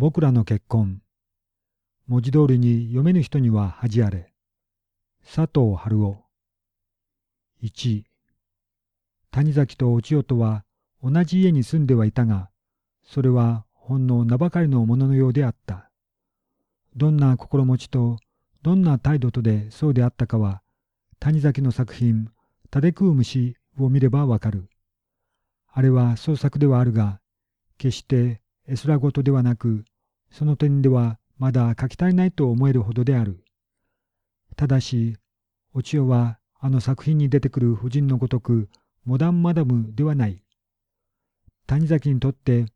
僕らの結婚。文字通りに読めぬ人には恥あれ。佐藤春夫。1。谷崎とお千代とは同じ家に住んではいたが、それはほんの名ばかりのもののようであった。どんな心持ちとどんな態度とでそうであったかは、谷崎の作品、タデクウムシを見ればわかる。あれは創作ではあるが、決して絵空事ではなく、その点ではまだ書き足りないと思えるほどである。ただし、お千代はあの作品に出てくる婦人のごとく、モダンマダムではない。谷崎にとって、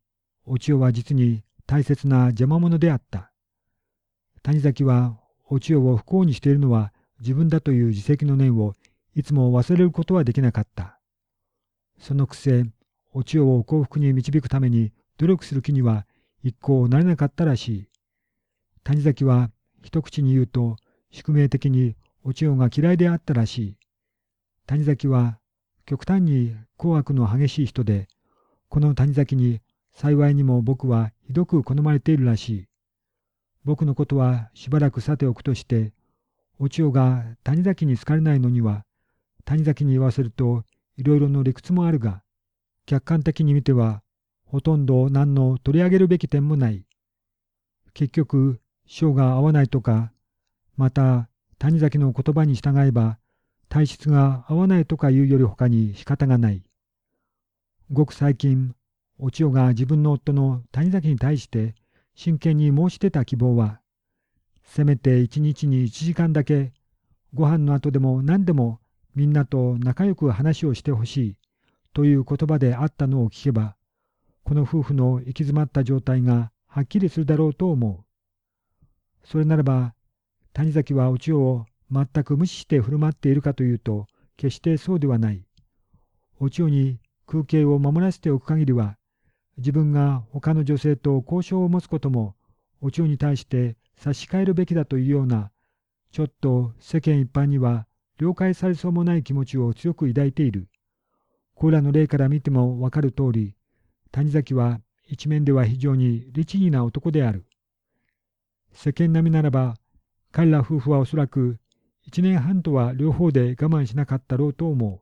お千代は実に大切な邪魔者であった。谷崎はお千代を不幸にしているのは自分だという自責の念をいつも忘れることはできなかった。そのくせ、お千代を幸福に導くために努力する気には一向なれなかったらしい。谷崎は一口に言うと宿命的にお千代が嫌いであったらしい。谷崎は極端に紅悪の激しい人で、この谷崎に幸いにも僕はひどく好まれているらしい。僕のことはしばらくさておくとして、お千代が谷崎に好かれないのには、谷崎に言わせるといろいろの理屈もあるが、客観的に見てはほとんど何の取り上げるべき点もない。結局、章が合わないとか、また谷崎の言葉に従えば、体質が合わないとかいうより他に仕方がない。ごく最近、お千代が自分の夫の谷崎に対して真剣に申し出た希望は、せめて一日に一時間だけ、ご飯の後でも何でもみんなと仲良く話をしてほしいという言葉であったのを聞けば、この夫婦の行き詰まった状態がはっきりするだろうと思う。それならば、谷崎はお千代を全く無視して振る舞っているかというと、決してそうではない。お千代に空景を守らせておく限りは、自分が他の女性と交渉を持つことも、お千代に対して差し替えるべきだというような、ちょっと世間一般には了解されそうもない気持ちを強く抱いている。これらの例から見てもわかる通り、谷崎は一面では非常に律儀な男である。世間並みならば、彼ら夫婦はおそらく一年半とは両方で我慢しなかったろうと思う。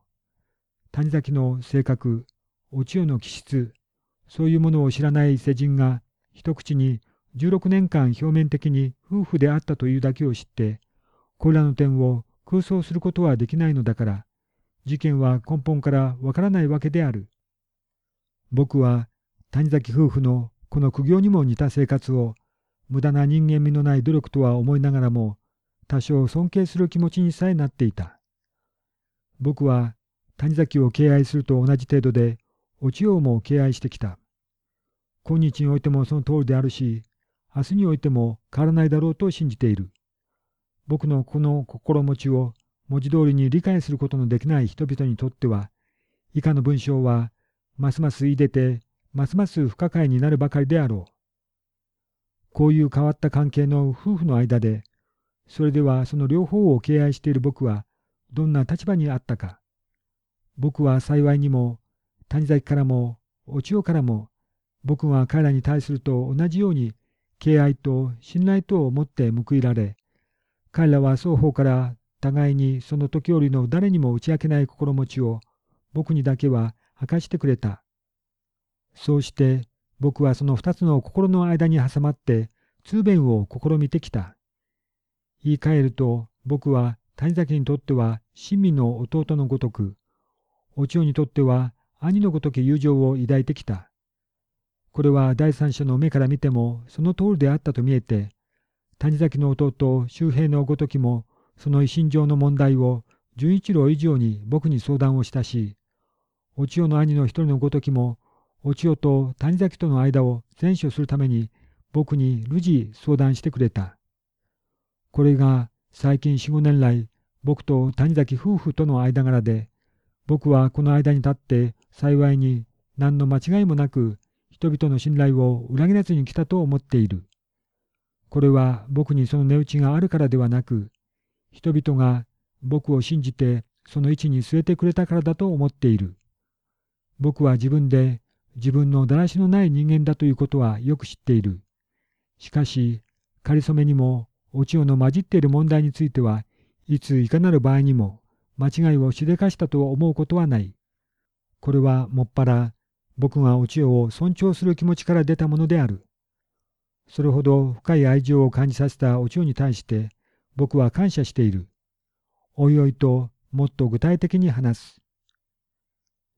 谷崎の性格、お千代の気質、そういうものを知らない世人が一口に16年間表面的に夫婦であったというだけを知って、これらの点を空想することはできないのだから、事件は根本からわからないわけである。僕は谷崎夫婦のこの苦行にも似た生活を無駄な人間味のない努力とは思いながらも多少尊敬する気持ちにさえなっていた。僕は谷崎を敬愛すると同じ程度でお千代も敬愛してきた。今日においてもその通りであるし、明日においても変わらないだろうと信じている。僕のこの心持ちを文字通りに理解することのできない人々にとっては、以下の文章はますますいでて、ますます不可解になるばかりであろう。こういう変わった関係の夫婦の間で、それではその両方を敬愛している僕はどんな立場にあったか。僕は幸いにも谷崎からもお千代からも僕は彼らに対すると同じように敬愛と信頼とを持って報いられ、彼らは双方から互いにその時折の誰にも打ち明けない心持ちを僕にだけは明かしてくれた。そうして僕はその二つの心の間に挟まって通弁を試みてきた。言い換えると僕は谷崎にとっては親身の弟のごとく、お千代にとっては兄のごとき友情を抱いてきた。これは第三者の目から見てもその通りであったと見えて、谷崎の弟周平のごときもその一心上の問題を純一郎以上に僕に相談をしたし、お千代の兄の一人のごときも、お千代と谷崎との間を善処するために僕に類似相談してくれた。これが最近四五年来、僕と谷崎夫婦との間柄で、僕はこの間に立って幸いに何の間違いもなく人々の信頼を裏切らずに来たと思っている。これは僕にその値打ちがあるからではなく、人々が僕を信じてその位置に据えてくれたからだと思っている。僕は自分で自分のだらしのない人間だということはよく知っている。しかし、かりそめにもお千代の混じっている問題についてはいついかなる場合にも間違いをしでかしたと思うことはない。これはもっぱら僕がお千代を尊重する気持ちから出たものである。それほど深い愛情を感じさせたお千代に対して僕は感謝している。おいおいともっと具体的に話す。